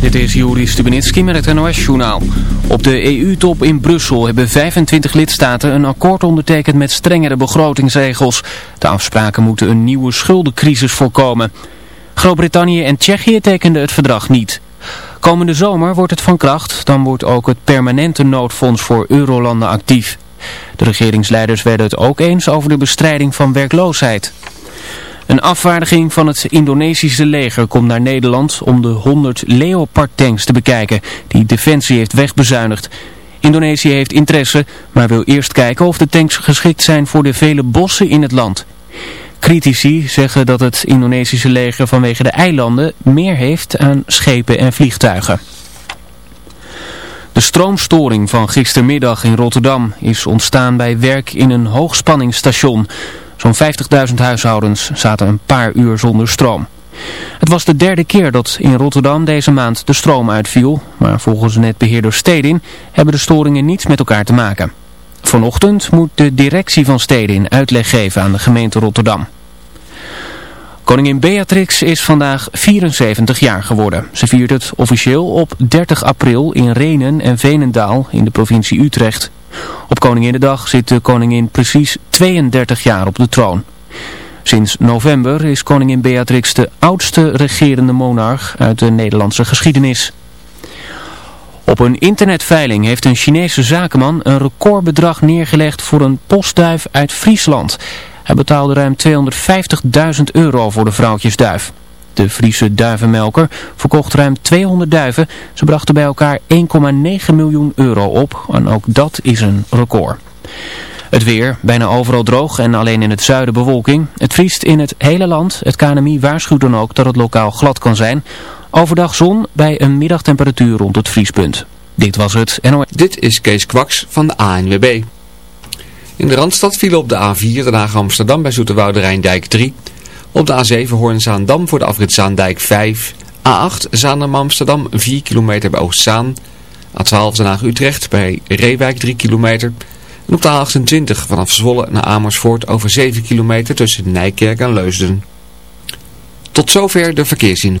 Dit is Juri Stubenitski met het NOS-journaal. Op de EU-top in Brussel hebben 25 lidstaten een akkoord ondertekend met strengere begrotingsregels. De afspraken moeten een nieuwe schuldencrisis voorkomen. Groot-Brittannië en Tsjechië tekenden het verdrag niet. Komende zomer wordt het van kracht, dan wordt ook het permanente noodfonds voor eurolanden actief. De regeringsleiders werden het ook eens over de bestrijding van werkloosheid. Een afvaardiging van het Indonesische leger komt naar Nederland om de 100 Leopard tanks te bekijken die Defensie heeft wegbezuinigd. Indonesië heeft interesse, maar wil eerst kijken of de tanks geschikt zijn voor de vele bossen in het land. Critici zeggen dat het Indonesische leger vanwege de eilanden meer heeft aan schepen en vliegtuigen. De stroomstoring van gistermiddag in Rotterdam is ontstaan bij werk in een hoogspanningsstation. Zo'n 50.000 huishoudens zaten een paar uur zonder stroom. Het was de derde keer dat in Rotterdam deze maand de stroom uitviel, maar volgens netbeheerder Stedin hebben de storingen niets met elkaar te maken. Vanochtend moet de directie van Stedin uitleg geven aan de gemeente Rotterdam. Koningin Beatrix is vandaag 74 jaar geworden. Ze viert het officieel op 30 april in Renen en Venendaal in de provincie Utrecht. Op Koninginnedag zit de koningin precies 32 jaar op de troon. Sinds november is koningin Beatrix de oudste regerende monarch uit de Nederlandse geschiedenis. Op een internetveiling heeft een Chinese zakenman een recordbedrag neergelegd voor een postduif uit Friesland. Hij betaalde ruim 250.000 euro voor de vrouwtjesduif. De Friese duivenmelker verkocht ruim 200 duiven. Ze brachten bij elkaar 1,9 miljoen euro op. En ook dat is een record. Het weer, bijna overal droog en alleen in het zuiden bewolking. Het vriest in het hele land. Het KNMI waarschuwt dan ook dat het lokaal glad kan zijn. Overdag zon bij een middagtemperatuur rond het vriespunt. Dit was het NOS. Dit is Kees Kwaks van de ANWB. In de Randstad vielen op de A4 Den Haag Amsterdam bij Zoeterwoude Rijndijk 3... Op de A7 Hoorn-Zaandam voor de afrit Zaandijk 5. A8 Zaandam Amsterdam 4 kilometer bij Oostzaan. A12 Den Haag Utrecht bij Reewijk 3 kilometer. En op de A28 vanaf Zwolle naar Amersfoort over 7 kilometer tussen Nijkerk en Leusden. Tot zover de verkeerszien.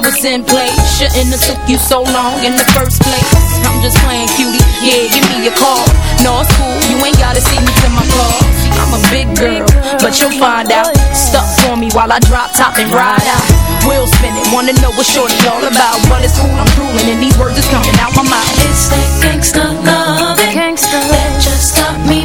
Not. in place shouldn't have took you so long in the first place. I'm just playing cutie, yeah, give me a call. No, it's cool, you ain't gotta see me to my car. I'm a big girl, but you'll find out. Stuck for me while I drop top and ride out. Wheel spinning, wanna know what shorty all about. But it's cool, I'm drooling, and these words is coming out my mouth. It's that gangsta love, that just got me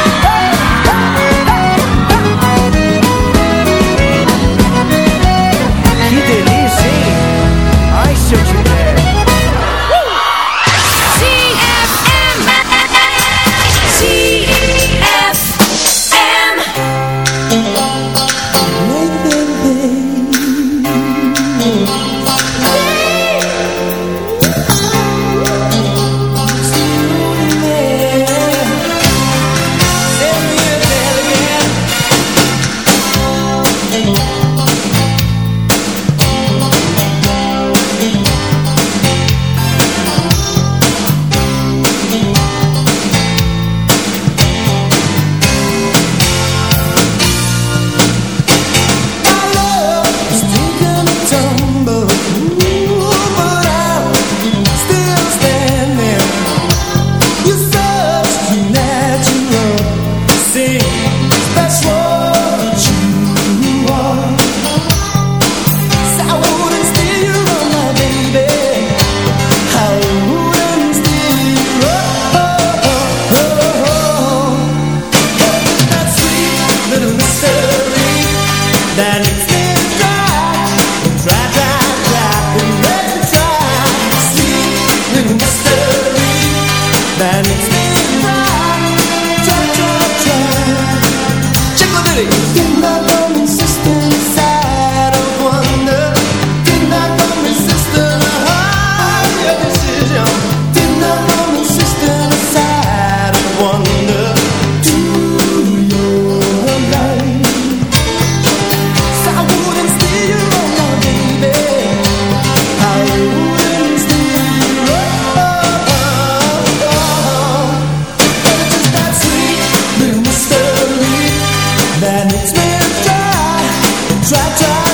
Can't help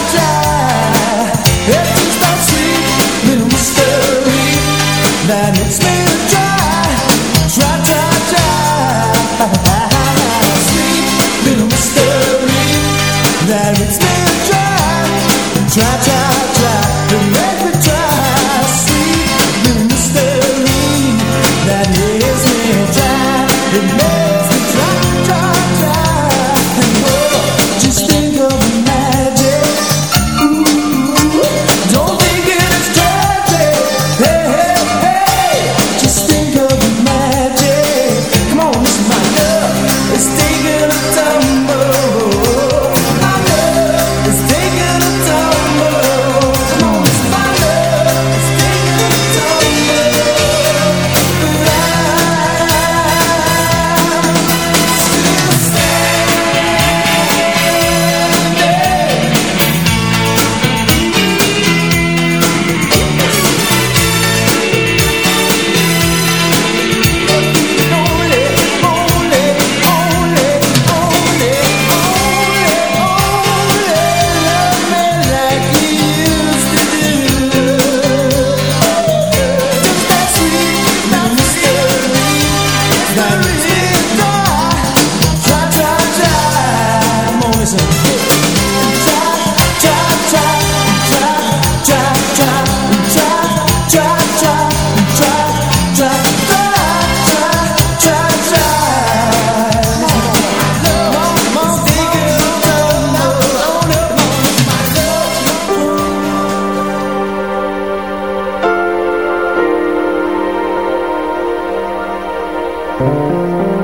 oh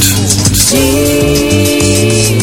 Zandvoort.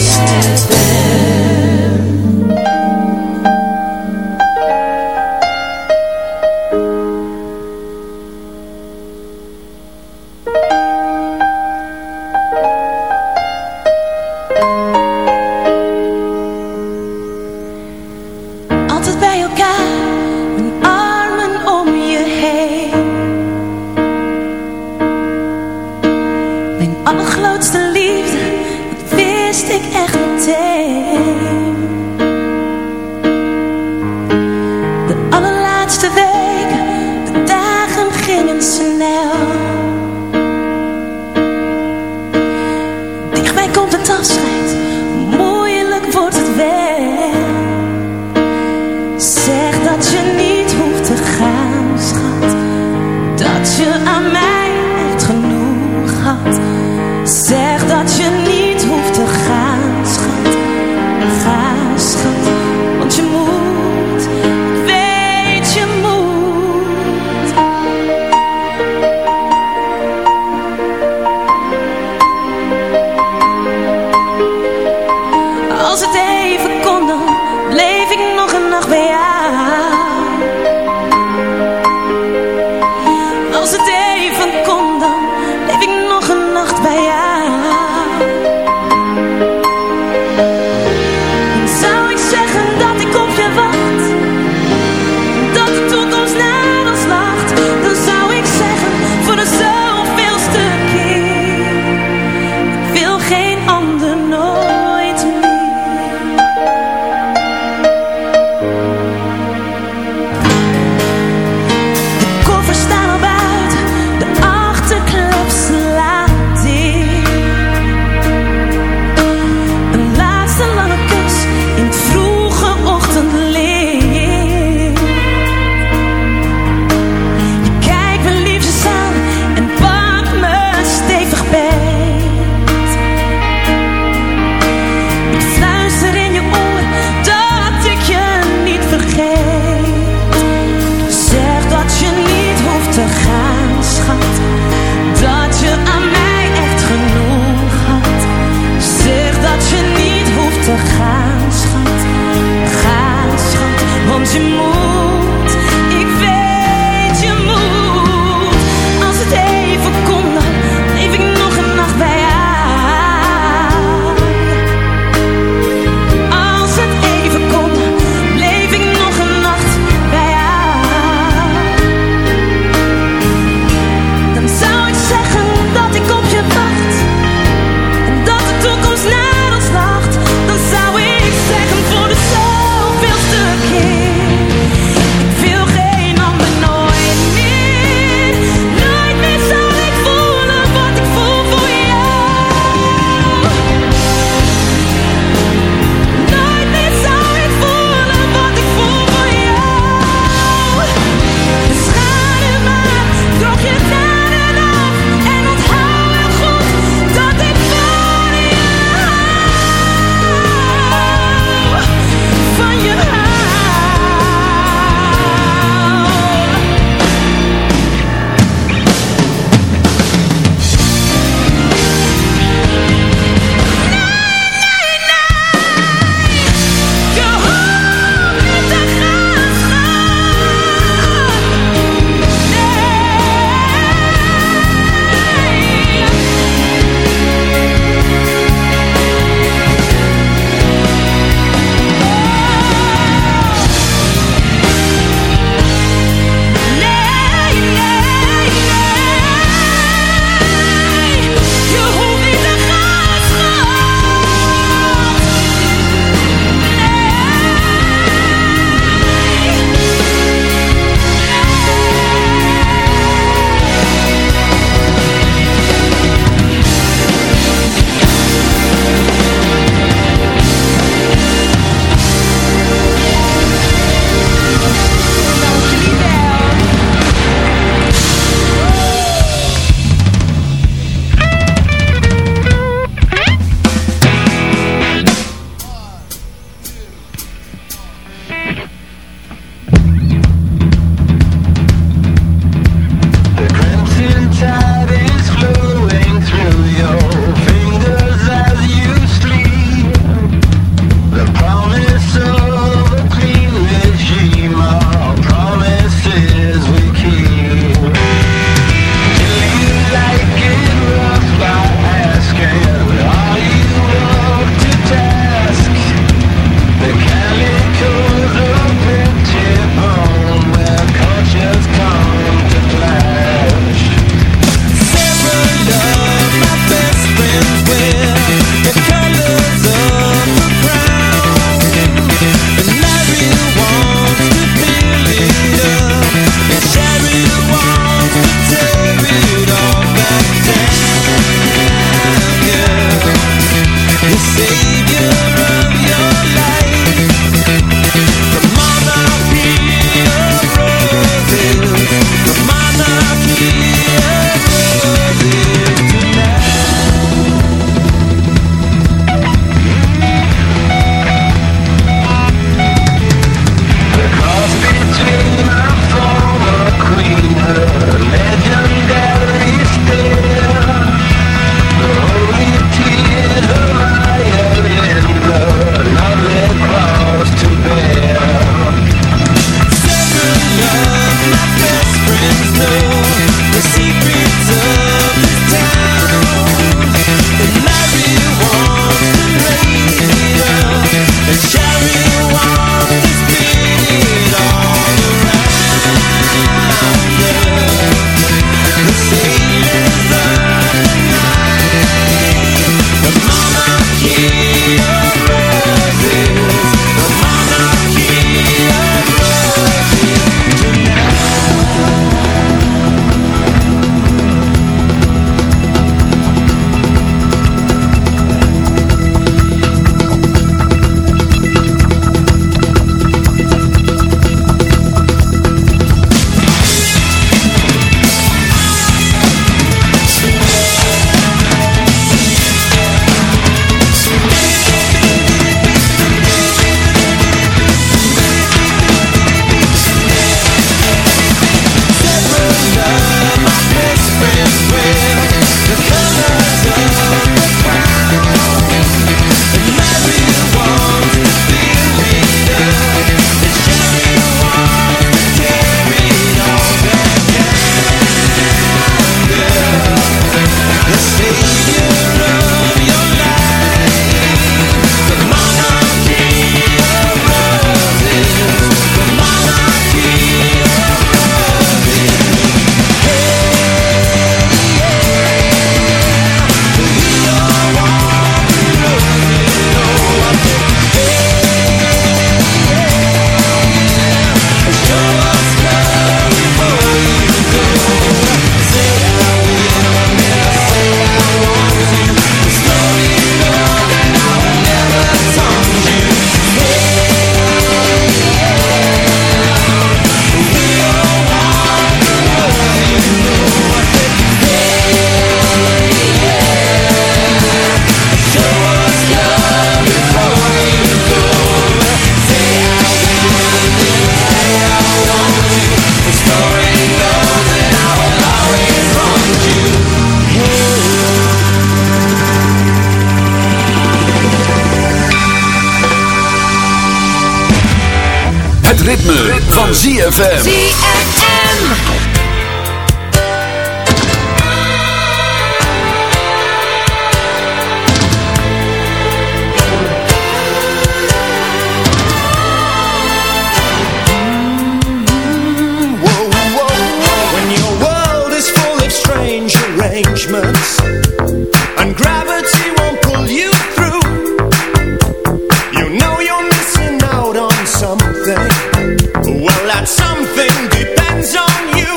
something depends on you.